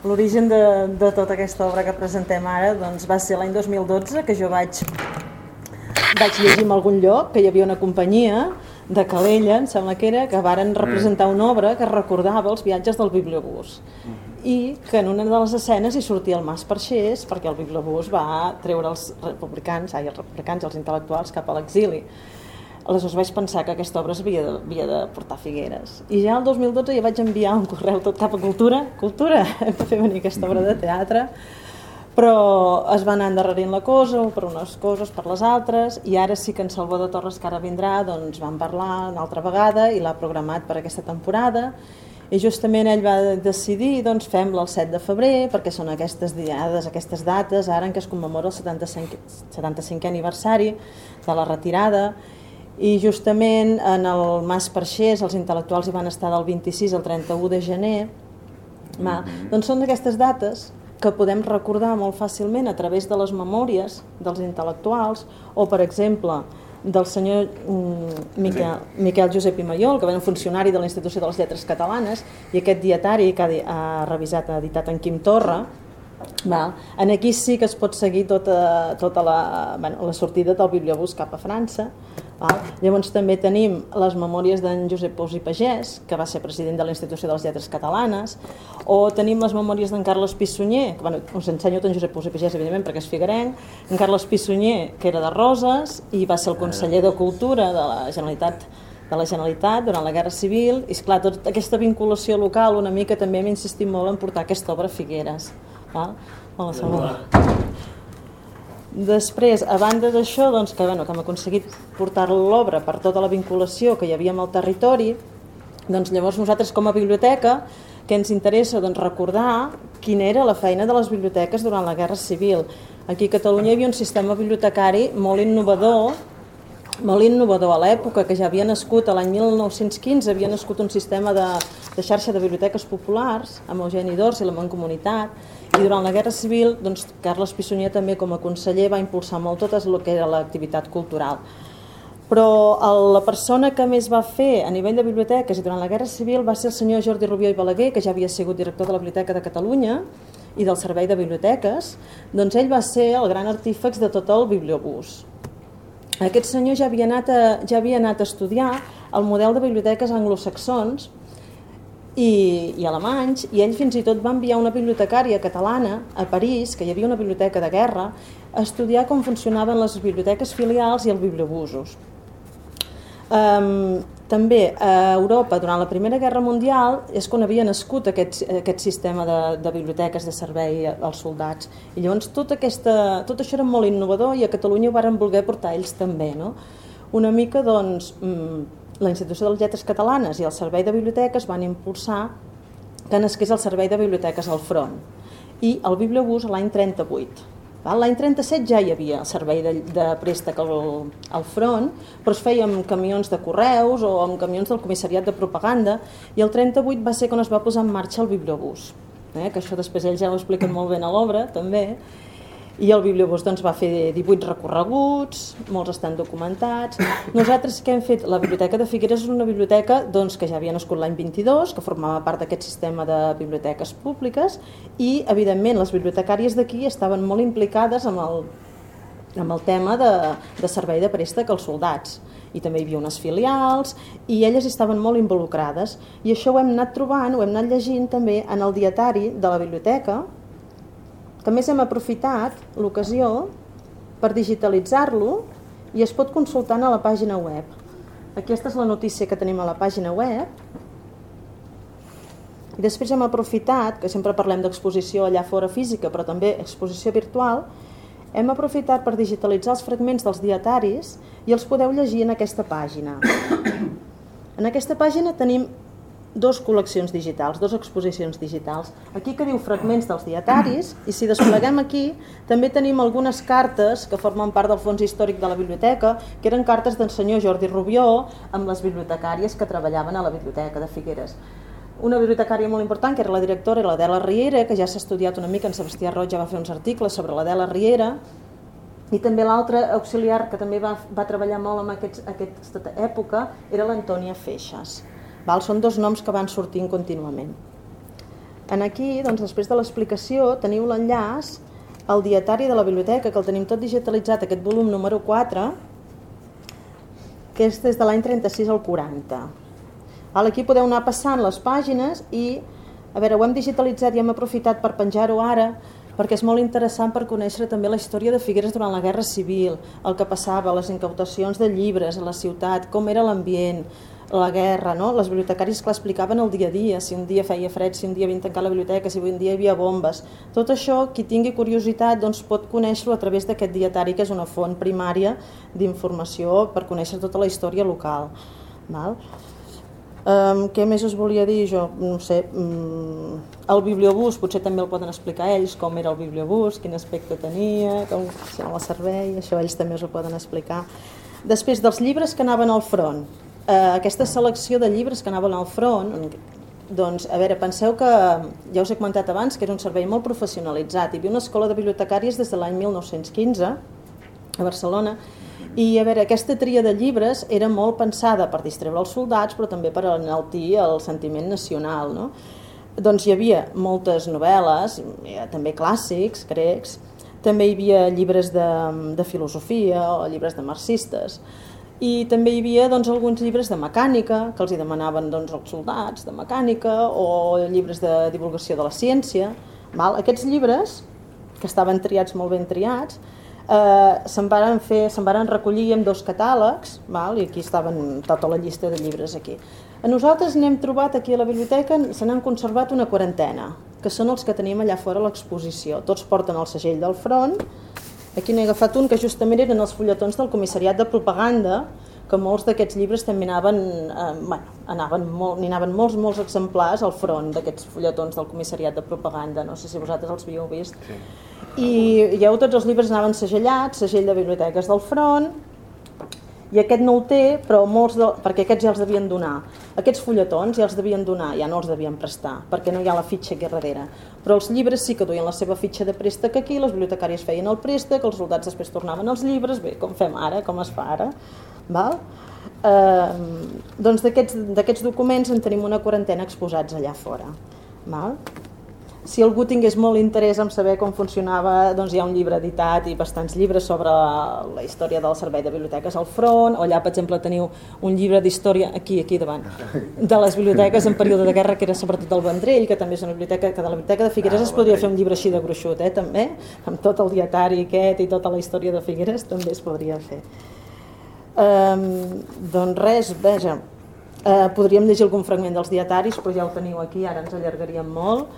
L'origen de, de tota aquesta obra que presentem ara doncs, va ser l'any 2012 que jo vaig, vaig llegir en algun lloc que hi havia una companyia de Calella, em sembla que era, que varen representar una obra que recordava els viatges del bibliobús. I que en una de les escenes hi sortia el Mas Parxés perquè el bibliobús va treure els republicans, ai, els republicans, els intel·lectuals cap a l'exili. Aleshores vaig pensar que aquesta obra s'havia de, havia de portar Figueres. I ja el 2012 ja vaig enviar un correu tot cap a Cultura, Cultura, hem de fer venir aquesta obra de teatre, però es va anar endarrerint la cosa, per unes coses, per les altres, i ara sí que en Salvador Torres, que ara vindrà, doncs vam parlar una altra vegada i l'ha programat per aquesta temporada, i justament ell va decidir, doncs fem-la el 7 de febrer, perquè són aquestes diades, aquestes dates, ara en què es commemora el 75, 75è aniversari de la retirada, i justament en el Mas Perxés els intel·lectuals hi van estar del 26 al 31 de gener, va, mhm. doncs són aquestes dates que podem recordar molt fàcilment a través de les memòries dels intel·lectuals, o per exemple, del senyor mm, Miquel, Miquel Josep Imaiol, que va un funcionari de la Institució de les Lletres Catalanes, i aquest dietari que ha, ha revisat, ha editat en Quim Torra, Val. En aquí sí que es pot seguir tota, tota la, bueno, la sortida del bibliobús cap a França, Val? Llavors també tenim les memòries d'en Josep Pous i Pagès, que va ser president de la Institució de les Lletres Catalanes, o tenim les memòries d'en Carles Pissunyer, que bueno, us ensenyo en Josep Pous i Pagès, evidentment, perquè és figuerenc, en Carles Pissunyer, que era de Roses, i va ser el conseller de Cultura de la Generalitat de la Generalitat durant la Guerra Civil, i esclar, tota aquesta vinculació local una mica també hem insistit molt en portar aquesta obra a Figueres. Val? Hola, Salvador. Després, a banda d'això, doncs, que, bueno, que hem aconseguit portar l'obra per tota la vinculació que hi havia amb el territori, doncs llavors nosaltres com a biblioteca que ens interessa doncs, recordar quina era la feina de les biblioteques durant la Guerra Civil. Aquí a Catalunya hi havia un sistema bibliotecari molt innovador, molt innovador a l'època, que ja havia nascut a l'any 1915, havia nascut un sistema de, de xarxa de biblioteques populars amb Eugeni Dors i la Mancomunitat, i durant la Guerra Civil, doncs, Carles Pissunyer també com a conseller va impulsar molt tot el que era l'activitat cultural. Però el, la persona que més va fer a nivell de biblioteques i durant la Guerra Civil va ser el senyor Jordi Rubió i Balaguer, que ja havia sigut director de la Biblioteca de Catalunya i del Servei de Biblioteques, doncs ell va ser el gran artífex de tot el bibliobús. Aquest senyor ja havia anat a, ja havia anat a estudiar el model de biblioteques anglosaxons i, i alemanys, i ell fins i tot va enviar una bibliotecària catalana a París, que hi havia una biblioteca de guerra, a estudiar com funcionaven les biblioteques filials i els bibliobusos. Um, també a Europa, durant la Primera Guerra Mundial, és quan havia nascut aquest, aquest sistema de, de biblioteques de servei als soldats. I llavors tot, aquesta, tot això era molt innovador i a Catalunya ho varen voler portar ells també. No? Una mica, doncs, mm, la Institució de les Lletres Catalanes i el Servei de Biblioteques van impulsar que nasqués el Servei de Biblioteques al front i el Bibliobús l'any 38. L'any 37 ja hi havia el servei de, de préstec al, al front, però es feia amb camions de correus o amb camions del comissariat de propaganda i el 38 va ser quan es va posar en marxa el bibliobús, eh? que això després ells ja ho expliquen molt bé a l'obra també, i el Bibliobús doncs, va fer 18 recorreguts, molts estan documentats. Nosaltres què hem fet? La Biblioteca de Figueres és una biblioteca doncs, que ja havia nascut l'any 22, que formava part d'aquest sistema de biblioteques públiques i, evidentment, les bibliotecàries d'aquí estaven molt implicades amb el, amb el tema de, de servei de préstec als soldats i també hi havia unes filials i elles estaven molt involucrades i això ho hem anat trobant, ho hem anat llegint també en el dietari de la biblioteca que més hem aprofitat l'ocasió per digitalitzar-lo i es pot consultar a la pàgina web. Aquesta és la notícia que tenim a la pàgina web. I després hem aprofitat, que sempre parlem d'exposició allà fora física, però també exposició virtual, hem aprofitat per digitalitzar els fragments dels dietaris i els podeu llegir en aquesta pàgina. En aquesta pàgina tenim dos col·leccions digitals, dos exposicions digitals. Aquí que diu fragments dels dietaris i si despleguem aquí també tenim algunes cartes que formen part del fons històric de la biblioteca, que eren cartes del senyor Jordi Rubió amb les bibliotecàries que treballaven a la biblioteca de Figueres. Una bibliotecària molt important, que era la directora, l'Adela Riera, que ja s'ha estudiat una mica, en Sebastià Roig ja va fer uns articles sobre l'Adela Riera, i també l'altre auxiliar que també va, va treballar molt en aquests, aquesta època era l'Antònia Feixas. Val? Són dos noms que van sortint contínuament. En aquí, doncs, després de l'explicació, teniu l'enllaç al dietari de la biblioteca, que el tenim tot digitalitzat, aquest volum número 4, que és des de l'any 36 al 40. Aquí podeu anar passant les pàgines i, a veure, ho hem digitalitzat i hem aprofitat per penjar-ho ara, perquè és molt interessant per conèixer també la història de Figueres durant la Guerra Civil, el que passava, les incautacions de llibres a la ciutat, com era l'ambient, la guerra, no? les bibliotecaris que l'explicaven el dia a dia, si un dia feia fred, si un dia havien tancat la biblioteca, si un dia hi havia bombes. Tot això, qui tingui curiositat, doncs pot conèixer-ho a través d'aquest dietari, que és una font primària d'informació per conèixer tota la història local. Val? Um, què més us volia dir jo? No sé, um, el bibliobús potser també el poden explicar ells, com era el bibliobús, quin aspecte tenia, com funcionava el servei, això ells també us ho poden explicar. Després dels llibres que anaven al front, eh, aquesta selecció de llibres que anaven al front, doncs, a veure, penseu que, ja us he comentat abans, que era un servei molt professionalitzat. Hi havia una escola de bibliotecàries des de l'any 1915 a Barcelona i a veure, aquesta tria de llibres era molt pensada per distreure els soldats però també per enaltir el sentiment nacional. No? Doncs hi havia moltes novel·les, també clàssics, grecs, també hi havia llibres de, de filosofia o llibres de marxistes, i també hi havia doncs, alguns llibres de mecànica que els hi demanaven doncs, els soldats de mecànica o llibres de divulgació de la ciència. Val? Aquests llibres, que estaven triats molt ben triats, eh, se'n varen, fer, se'n varen recollir en dos catàlegs, val? i aquí estaven tota la llista de llibres aquí. A nosaltres n'hem trobat aquí a la biblioteca, se n'han conservat una quarantena, que són els que tenim allà fora l'exposició. Tots porten el segell del front, Aquí n'he agafat un que justament eren els fulletons del comissariat de propaganda, que molts d'aquests llibres també anaven, eh, bueno, anaven molt, n'hi anaven molts, molts exemplars al front d'aquests fulletons del comissariat de propaganda, no sé si vosaltres els havíeu vist. Sí. I ja tots els llibres anaven segellats, segell de biblioteques del front, i aquest no ho té, però molts de, perquè aquests ja els devien donar. Aquests fulletons ja els devien donar, ja no els devien prestar, perquè no hi ha la fitxa aquí darrere. Però els llibres sí que duien la seva fitxa de préstec aquí, les bibliotecàries feien el préstec, els soldats després tornaven els llibres, bé, com fem ara, com es fa ara. Val? Eh, doncs d'aquests documents en tenim una quarantena exposats allà fora. Val? Si algú tingués molt interès en saber com funcionava, doncs hi ha un llibre editat i bastants llibres sobre la història del servei de biblioteques al front, o allà, per exemple, teniu un llibre d'història aquí, aquí davant, de les biblioteques en període de guerra, que era sobretot el Vendrell, que també és una biblioteca, que de la biblioteca de Figueres ah, es podria fer un llibre així de gruixut, eh, també, amb tot el dietari aquest i tota la història de Figueres també es podria fer. Um, doncs res, veja, uh, podríem llegir algun fragment dels dietaris, però ja el teniu aquí, ara ens allargaríem molt,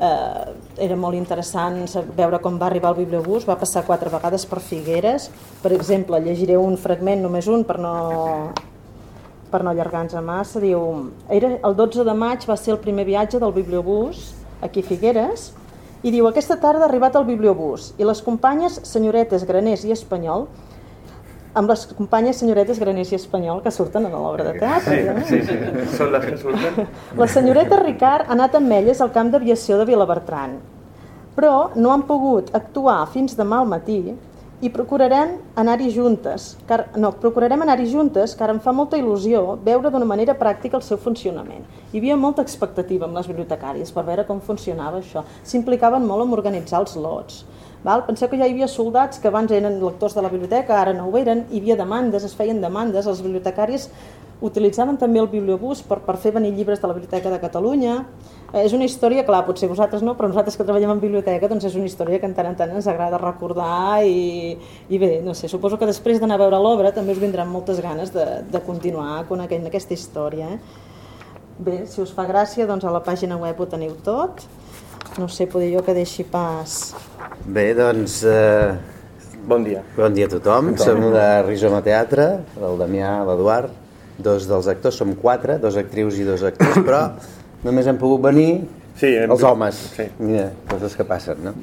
eh, era molt interessant veure com va arribar el bibliobús, va passar quatre vegades per Figueres, per exemple, llegiré un fragment, només un, per no, per no allargar-nos massa, diu, era el 12 de maig va ser el primer viatge del bibliobús aquí a Figueres, i diu, aquesta tarda ha arribat el bibliobús i les companyes senyoretes Graners i Espanyol amb les companyes senyoretes Granés i Espanyol que surten a l'obra de teatre. Sí, sí, sí, són les que surten. La senyoreta Ricard ha anat amb elles al camp d'aviació de Vilabertran, però no han pogut actuar fins demà al matí i procurarem anar-hi juntes, car, no, procurarem anar-hi juntes, car em fa molta il·lusió veure d'una manera pràctica el seu funcionament. Hi havia molta expectativa amb les bibliotecàries per veure com funcionava això. S'implicaven molt en organitzar els lots Val? Penseu que ja hi havia soldats que abans eren lectors de la biblioteca, ara no ho eren, hi havia demandes, es feien demandes, els bibliotecaris utilitzaven també el bibliobús per, per fer venir llibres de la Biblioteca de Catalunya. Eh, és una història, clar, potser vosaltres no, però nosaltres que treballem en biblioteca doncs és una història que en tant en tant ens agrada recordar i, i bé, no sé, suposo que després d'anar a veure l'obra també us vindran moltes ganes de, de continuar coneixent aquesta història. Eh? Bé, si us fa gràcia, doncs a la pàgina web ho teniu tot. No sé, poder jo que deixi pas... Bé, doncs... Eh, bon dia. Bon dia a tothom. tothom. Som de Rizoma Teatre, el Damià, l'Eduard, dos dels actors, som quatre, dos actrius i dos actors, però només han pogut venir sí, hem... els homes. Sí. Mira, coses que passen, no?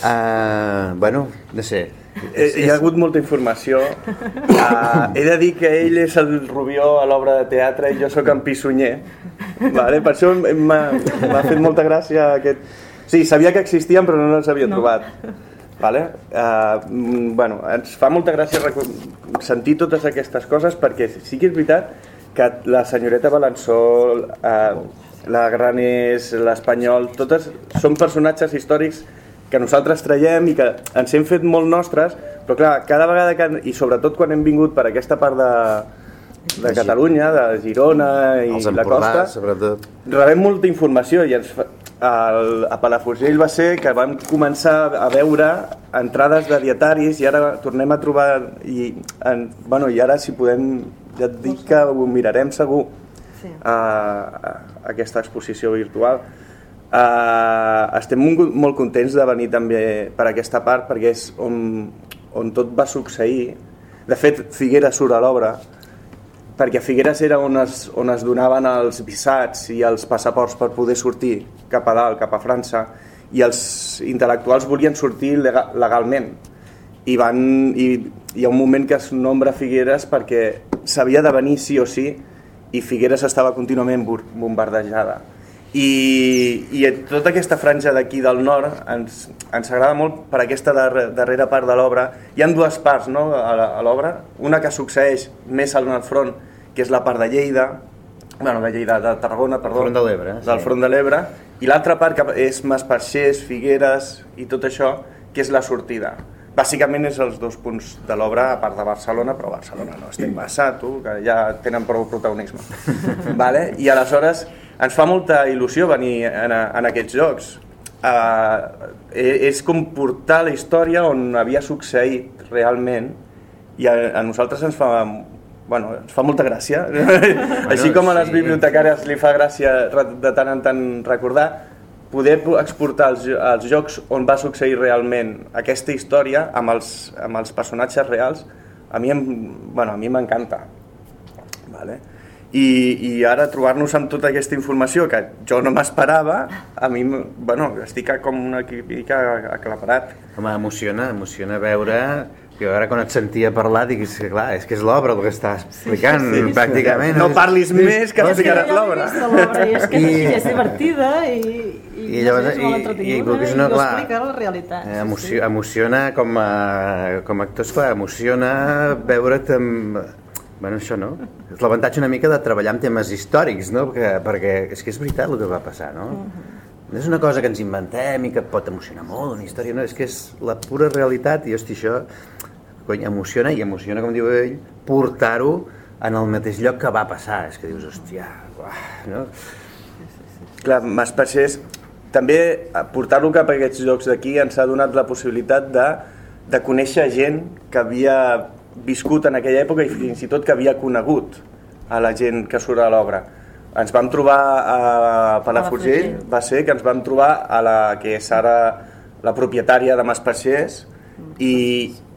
Uh, bueno, no sé, és, hi ha hagut molta informació. Uh, he de dir que ell és el Rubió a l'obra de teatre i jo sóc en Pissunyer. Vale? Per això m'ha fet molta gràcia aquest... Sí, sabia que existien però no els havia no. trobat. Vale? Uh, bueno, ens fa molta gràcia sentir totes aquestes coses perquè sí que és veritat que la senyoreta Balançó uh, la Granés, l'Espanyol, totes són personatges històrics que nosaltres traiem i que ens hem fet molt nostres, però clar, cada vegada que... i sobretot quan hem vingut per aquesta part de, de Catalunya, de Girona i la costa, sobretot. rebem molta informació i ens, el, a Palafrugell va ser que vam començar a veure entrades de dietaris i ara tornem a trobar i, en, bueno, i ara si podem ja et dic que ho mirarem segur sí. a, a, aquesta exposició virtual Uh, estem molt contents de venir també per aquesta part perquè és on, on tot va succeir. De fet, Figueres surt a l'obra perquè Figueres era on es, on es donaven els visats i els passaports per poder sortir cap a dalt, cap a França i els intel·lectuals volien sortir legalment. I, van, i hi ha un moment que es nombra Figueres perquè s'havia de venir sí o sí i Figueres estava contínuament bombardejada i, i tota aquesta franja d'aquí del nord ens, ens agrada molt per aquesta dar, darrera part de l'obra. Hi han dues parts no, a l'obra, una que succeeix més al front, que és la part de Lleida, bueno, de Lleida, de Tarragona, perdó, front de l'Ebre, sí. del front de l'Ebre, i l'altra part que és Masparxers, Figueres i tot això, que és la sortida. Bàsicament és els dos punts de l'obra, a part de Barcelona, però Barcelona no estem massa, tu, que ja tenen prou protagonisme. vale? I aleshores ens fa molta il·lusió venir en, en aquests jocs. Uh, és com portar la història on havia succeït realment i a, a nosaltres ens fa bueno, ens fa molta gràcia. Així com a les sí. bibliotecàries li fa gràcia de tant en tant recordar, poder exportar els, els jocs on va succeir realment aquesta història amb els, amb els personatges reals, a mi bueno, m'encanta. Vale? I, i ara trobar-nos amb tota aquesta informació que jo no m'esperava, a mi bueno, estic com una mica aclaparat. Home, emociona, emociona veure que ara quan et sentia parlar diguis que clar, és que és l'obra el que està explicant sí, sí, pràcticament. No parlis sí. més que explicaràs l'obra. I és que I, és divertida i, i, i llavors, és molt entretinguda i, i, i, no, clar, explica la realitat. Emocio, sí. Emociona com a, com a actors, clar, emociona veure't amb, Bueno, això no. És l'avantatge una mica de treballar amb temes històrics, no? Perquè, perquè és que és veritat el que va passar, no? Uh. -huh. No és una cosa que ens inventem i que pot emocionar molt, una història, no, és que és la pura realitat i, hosti, això cony, emociona i emociona, com diu ell, portar-ho en el mateix lloc que va passar. És que dius, hòstia, uah, no? Clar, Masparxers, també portar-lo cap a aquests llocs d'aquí ens ha donat la possibilitat de, de conèixer gent que havia viscut en aquella època i fins i tot que havia conegut a la gent que surt a l'obra. Ens vam trobar a Palafrugell, va ser que ens vam trobar a la que és ara la propietària de Masparxers i,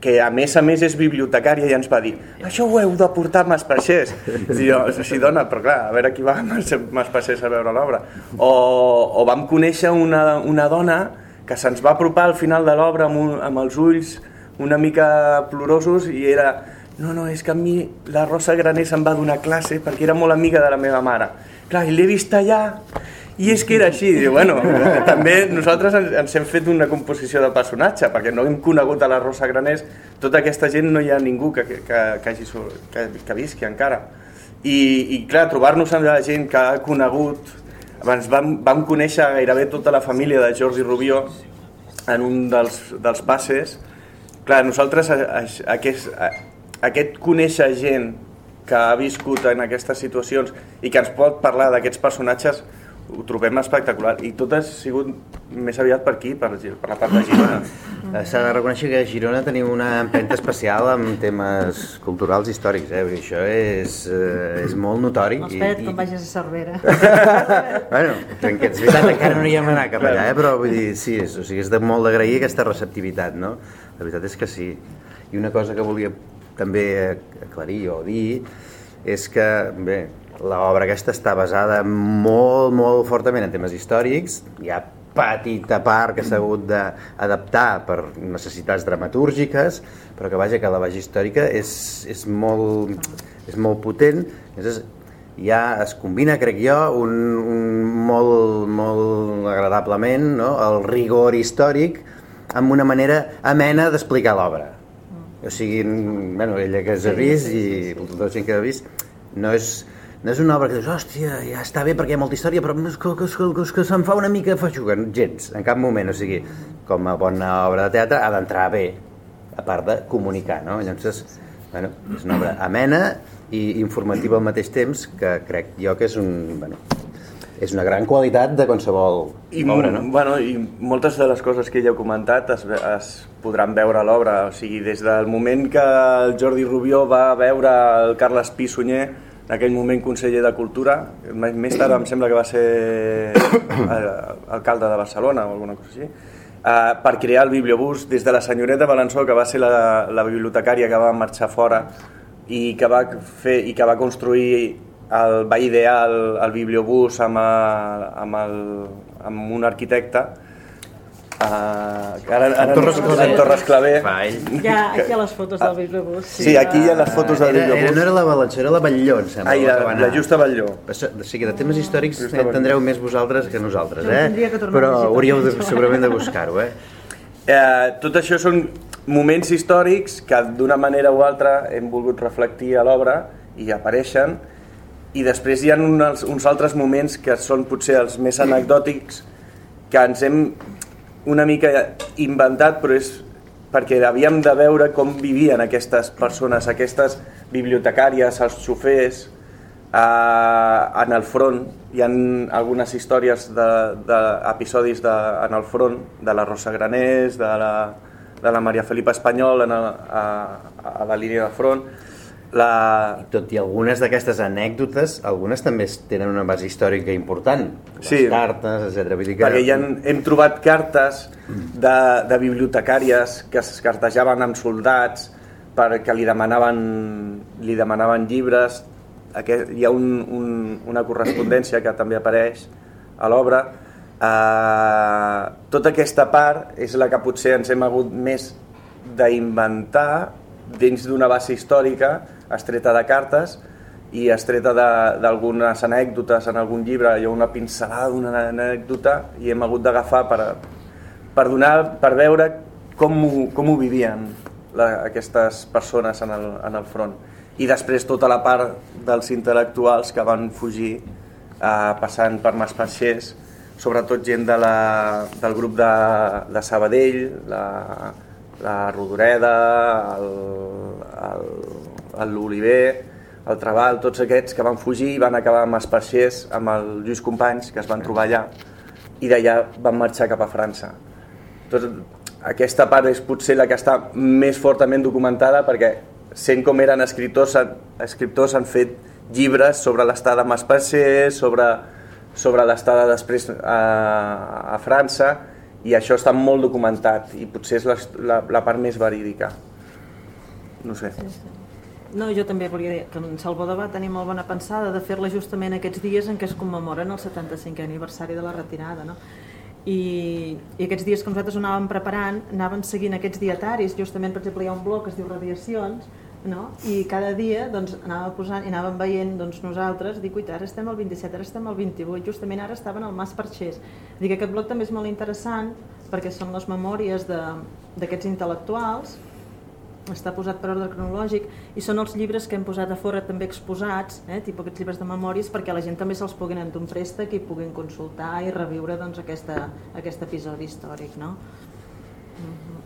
que a més a més és bibliotecària i ens va dir això ho heu de portar a Maspaixers i jo, sí dona, però clar, a veure qui va a Maspaixers a veure l'obra. O, o vam conèixer una, una dona que se'ns va apropar al final de l'obra amb, un, amb els ulls una mica plorosos i era no, no, és que a mi la Rosa Graner se'm va donar classe perquè era molt amiga de la meva mare clar, i l'he vist allà i és que era així, i bueno, també nosaltres ens, hem fet una composició de personatge, perquè no hem conegut a la Rosa Granés, tota aquesta gent no hi ha ningú que, que, que, hagi, que, que visqui encara. I, i clar, trobar-nos amb la gent que ha conegut, abans vam, vam conèixer gairebé tota la família de Jordi Rubió en un dels, dels passes, clar, nosaltres aquest, aquest conèixer gent que ha viscut en aquestes situacions i que ens pot parlar d'aquests personatges ho trobem espectacular i tot ha sigut més aviat per aquí, per, per la part de Girona. Eh, s'ha de reconèixer que a Girona tenim una empenta especial amb temes culturals i històrics, eh? això és, eh, és molt notori. No, espera't i, quan vagis a Cervera. bueno, tranquils, és veritat, encara no hi hem anat cap allà, eh? però vull dir, sí, és, o sigui, és de molt d'agrair aquesta receptivitat, no? La veritat és que sí. I una cosa que volia també aclarir o dir és que, bé, l'obra aquesta està basada molt, molt fortament en temes històrics, hi ha petita part que s'ha hagut d'adaptar per necessitats dramatúrgiques, però que vaja, que la base històrica és, és, molt, és molt potent, és, ja es combina, crec jo, un, un molt, molt agradablement no? el rigor històric amb una manera amena d'explicar l'obra. O sigui, bueno, ella que s'ha vist i tota la gent que ha vist, no és, no és una obra que dius, hòstia, ja està bé perquè hi ha molta història, però és que, que, que, que se'm fa una mica feixuga. Gens, en cap moment. O sigui, com a bona obra de teatre ha d'entrar bé, a part de comunicar, no? Llavors, bueno, és una obra amena i informativa al mateix temps que crec jo que és un... Bueno, és una gran qualitat de qualsevol I, obra, no? Bueno, I moltes de les coses que ella ha comentat es, es podran veure a l'obra, o sigui, des del moment que el Jordi Rubió va veure el Carles Pi Sunyer, en aquell moment conseller de Cultura, més tard em sembla que va ser alcalde de Barcelona o alguna cosa així, eh, per crear el bibliobús des de la senyoreta Balançó, que va ser la, la bibliotecària que va marxar fora i que va, fer, i que va construir el, va idear el, el bibliobús amb, el, amb, el, amb un arquitecte Uh, ara, ara en Torres, no, en Torres Clavé. Ja, aquí hi ha les fotos del bibliobús. Sí, sí aquí hi ha les fotos del bibliobús. No era la Balançó, era la Batlló, em sembla. Ai, la, la Justa Batlló. O sigui, de temes històrics entendreu més vosaltres que nosaltres, eh? Però hauríeu de, segurament de buscar-ho, eh? eh? Tot això són moments històrics que d'una manera o altra hem volgut reflectir a l'obra i apareixen i després hi ha uns, uns altres moments que són potser els més anecdòtics que ens hem una mica inventat però és perquè havíem de veure com vivien aquestes persones, aquestes bibliotecàries, els xofers eh, en el front. Hi ha algunes històries d'episodis de, de, en el front de la Rosa Granés de la, de la Maria Felipa Espanyol en el, a, a la línia de front la... I tot i algunes d'aquestes anècdotes, algunes també tenen una base històrica important. Les sí, cartes, etc. Vull dir que... Perquè ja hem, hem trobat cartes de, de bibliotecàries que es cartejaven amb soldats perquè li demanaven, li demanaven llibres. Aquest, hi ha un, un, una correspondència que també apareix a l'obra. Uh, tota aquesta part és la que potser ens hem hagut més d'inventar dins d'una base històrica estreta de cartes i estreta d'algunes anècdotes en algun llibre, hi ha una pincelada d'una anècdota i hem hagut d'agafar per, per, donar, per veure com ho, com ho vivien la, aquestes persones en el, en el front. I després tota la part dels intel·lectuals que van fugir eh, passant per Masparxers, sobretot gent de la, del grup de, de Sabadell, la, la Rodoreda, el, el l'Oliver, el Trabal, tots aquests que van fugir i van acabar amb Esparxers, amb el Lluís Companys, que es van trobar allà, i d'allà van marxar cap a França. Tot, aquesta part és potser la que està més fortament documentada perquè sent com eren escriptors, escriptors han fet llibres sobre l'estada amb Esparxers, sobre, sobre l'estada després a, a França, i això està molt documentat i potser és la, la, la part més verídica. No sé. Sí, sí. No, jo també volia dir que en Salvador va tenir molt bona pensada de fer-la justament aquests dies en què es commemoren el 75è aniversari de la retirada, no? I, i aquests dies que nosaltres ho anàvem preparant anàvem seguint aquests dietaris justament per exemple hi ha un bloc que es diu radiacions no? i cada dia doncs, anàvem posant i anàvem veient doncs, nosaltres dic, uita, ara estem al 27, ara estem al 28 justament ara estaven al Mas Parxés dic, aquest bloc també és molt interessant perquè són les memòries d'aquests intel·lectuals està posat per ordre cronològic i són els llibres que hem posat a fora també exposats, eh, tipus aquests llibres de memòries, perquè la gent també se'ls puguin entrar un préstec i puguin consultar i reviure doncs, aquesta, aquest episodi històric. No? -hmm.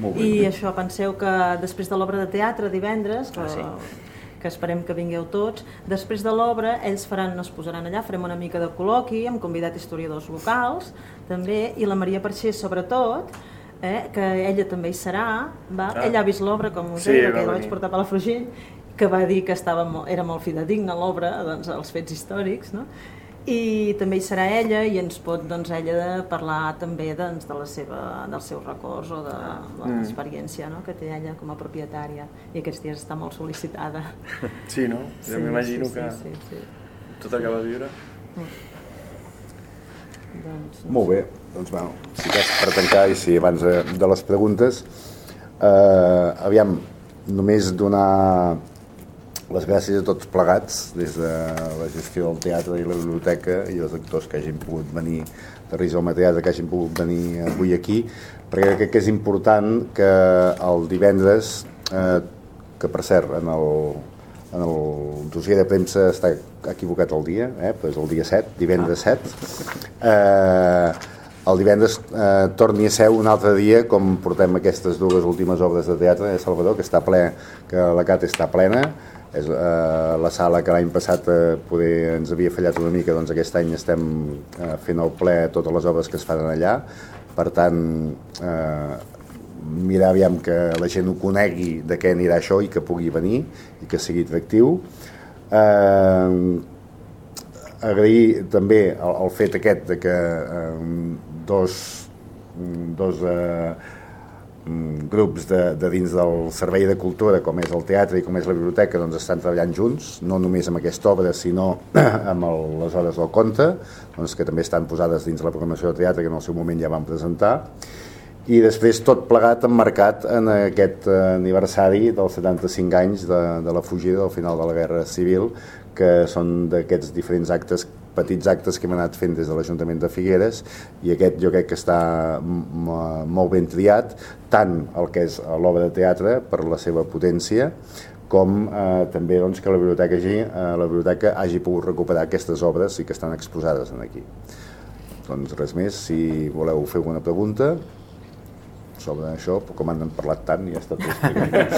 Molt bé. I això, penseu que després de l'obra de teatre divendres, que, ah, sí. que esperem que vingueu tots, després de l'obra ells faran, es posaran allà, farem una mica de col·loqui, hem convidat historiadors locals també, i la Maria Parxés sobretot, eh, que ella també hi serà, va? Ah. ella ha vist l'obra, com us sí, deia, que la vaig portar a Palafrugell, que va dir que estava molt, era molt fidedigna l'obra, doncs, els fets històrics, no? i també hi serà ella i ens pot doncs, ella de parlar també doncs, de la seva, dels seus records o de, de mm. l'experiència no? que té ella com a propietària i aquests dies està molt sol·licitada. Sí, no? Jo sí, m'imagino sí, que sí, sí, sí. tot acaba de viure. Mm. Doncs, no Molt bé, doncs bueno, si cas per tancar i si abans de, de les preguntes, eh, aviam, només donar les gràcies a tots plegats, des de la gestió del teatre i la biblioteca i els actors que hagin pogut venir de Rizoma Teatre, que hagin pogut venir avui aquí, perquè crec que és important que el divendres, eh, que per cert, en el, dossier de premsa està equivocat el dia, eh? és el dia 7, divendres 7. Eh, el divendres eh, torni a ser un altre dia com portem aquestes dues últimes obres de teatre de Salvador, que està ple, que la CAT està plena, és eh, la sala que l'any passat eh, poder ens havia fallat una mica, doncs aquest any estem eh, fent el ple totes les obres que es fan allà, per tant eh, mirar aviam que la gent ho conegui de què anirà això i que pugui venir i que sigui atractiu. Eh, agrair també el, el fet aquest de que eh, dos, dos eh, grups de, de dins del Servei de Cultura, com és el teatre i com és la biblioteca, doncs estan treballant junts, no només amb aquesta obra, sinó amb el, les hores del conte, doncs que també estan posades dins la programació de teatre que en el seu moment ja vam presentar, i després tot plegat emmarcat en aquest eh, aniversari dels 75 anys de, de la fugida del final de la Guerra Civil, que són d'aquests diferents actes petits actes que hem anat fent des de l'Ajuntament de Figueres i aquest jo crec que està molt ben triat, tant el que és l'obra de teatre per la seva potència, com eh, també doncs, que la biblioteca, hagi, eh, la biblioteca hagi pogut recuperar aquestes obres i que estan exposades en aquí. Doncs res més, si voleu fer alguna pregunta sobre això, com han parlat tant, ja està tot explicat.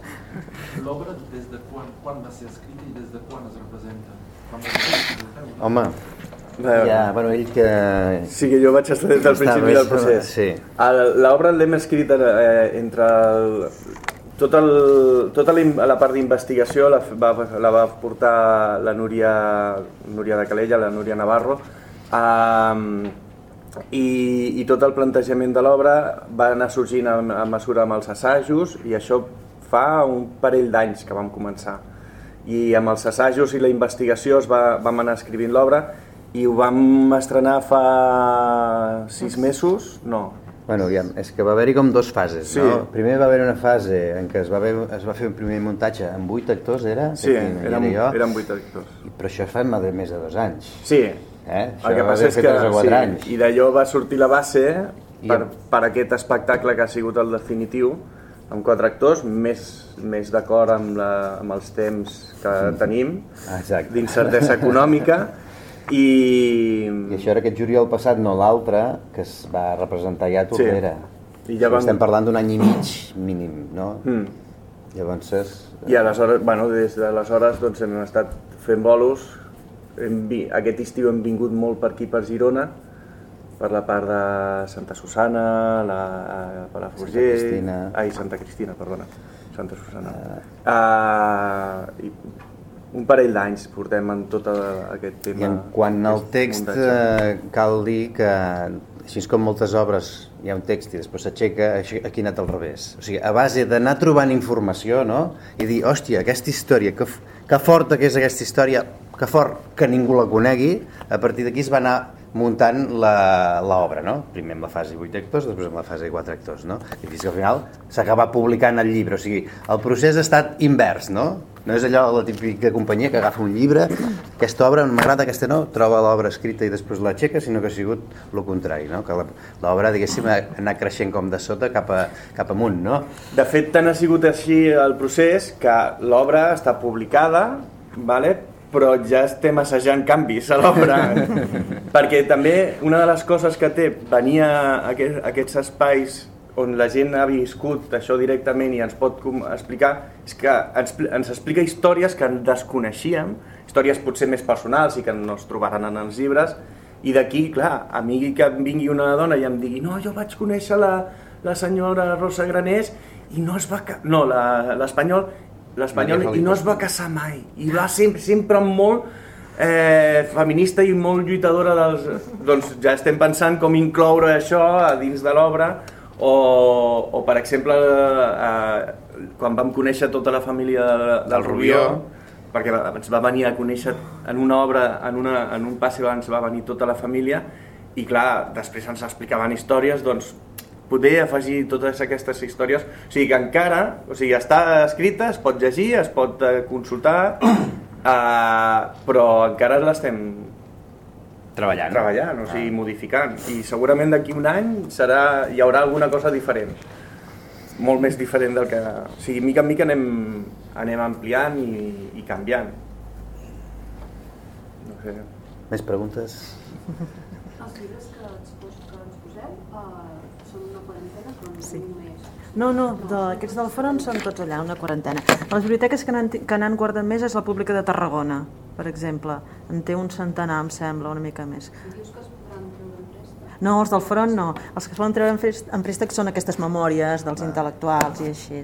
L'obra des de quan, quan va ser escrita i des de quan es representa? Home, ja, bueno, ell que... Sí, que jo vaig estar des del principi del procés. Sí. L'obra l'hem escrit eh, entre el, tot el, tota la part d'investigació la, va, la va portar la Núria, Núria de Calella, la Núria Navarro, um, i, i tot el plantejament de l'obra va anar sorgint a, a mesura amb els assajos i això fa un parell d'anys que vam començar i amb els assajos i la investigació es va, vam anar escrivint l'obra i ho vam estrenar fa sis mesos, no, Bueno, aviam, és que va haver-hi com dos fases, sí. no? Primer va haver una fase en què es va, haver, es va fer un primer muntatge amb vuit actors, era? Sí, érem, era eren vuit actors. Però això fa més de dos anys. Sí, eh? Això el que passa és que sí, anys. i d'allò va sortir la base per, per aquest espectacle que ha sigut el definitiu, amb quatre actors, més, més d'acord amb, la, amb els temps que mm. tenim, d'incertesa econòmica, i... I això era aquest juliol passat, no l'altre, que es va representar ja a Tordera. Sí. I ja vam... Estem parlant d'un any i mig mínim, no? Mm. Llavors... És... I aleshores, bueno, des d'aleshores doncs, hem estat fent bolos. Hem. Aquest estiu hem vingut molt per aquí, per Girona, per la part de Santa Susana, la, la Santa Cristina. Ai, Santa Cristina, perdona. Santa Susana. Uh, i un parell d'anys portem en tot aquest tema. I en quant al text, eh, cal dir que així com moltes obres hi ha un text i després s'aixeca, aquí ha anat al revés. O sigui, a base d'anar trobant informació, no?, i dir, hòstia, aquesta història, que, que forta que és aquesta història, que fort que ningú la conegui, a partir d'aquí es va anar muntant l'obra, no? Primer amb la fase 8 actors, després amb la fase 4 actors, no? I fins que al final s'ha acabat publicant el llibre, o sigui, el procés ha estat invers, no? No és allò la típica companyia que agafa un llibre, aquesta obra m'agrada, aquesta no, troba l'obra escrita i després l'aixeca, sinó que ha sigut el contrari, no? que l'obra, diguéssim, ha anat creixent com de sota cap, a, cap amunt. No? De fet, tant ha sigut així el procés que l'obra està publicada, vale? Però ja estem assajant canvis a l'obra. perquè també una de les coses que té venir a aquests espais on la gent ha viscut això directament i ens pot explicar és que ens, ens explica històries que desconeixíem, històries potser més personals i que no es trobaran en els llibres i d'aquí, clar, a mi que em vingui una dona i em digui no, jo vaig conèixer la, la senyora Rosa Granés i no es va... No, l'espanyol l'espanyol i no es va casar mai. I va sempre, sempre molt eh, feminista i molt lluitadora dels... doncs ja estem pensant com incloure això a dins de l'obra. O, o per exemple eh, quan vam conèixer tota la família de, del Rubió perquè ens va venir a conèixer en una obra, en, una, en un passe ens va venir tota la família. I clar, després ens explicaven històries doncs poder afegir totes aquestes històries, o sigui que encara, o sigui, està escrita, es pot llegir, es pot eh, consultar, eh, però encara l'estem treballant, treballant o sigui, ah. modificant, i segurament d'aquí un any serà, hi haurà alguna cosa diferent, molt més diferent del que... O sigui, mica en mica anem, anem ampliant i, i canviant. No sé. Més preguntes? Els llibres que ens, pos, que ens poseu uh, són una quarantena, però no sí. No, no, de, aquests del front són tots allà, una quarantena. Les biblioteques que n'han guardat més és la pública de Tarragona, per exemple. En té un centenar, em sembla, una mica més. Dius que es podran treure en préstec? No, els del front no. Els que es poden treure en préstec són aquestes memòries dels intel·lectuals i així.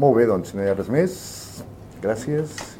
Molt bé, doncs, si no hi ha res més, gràcies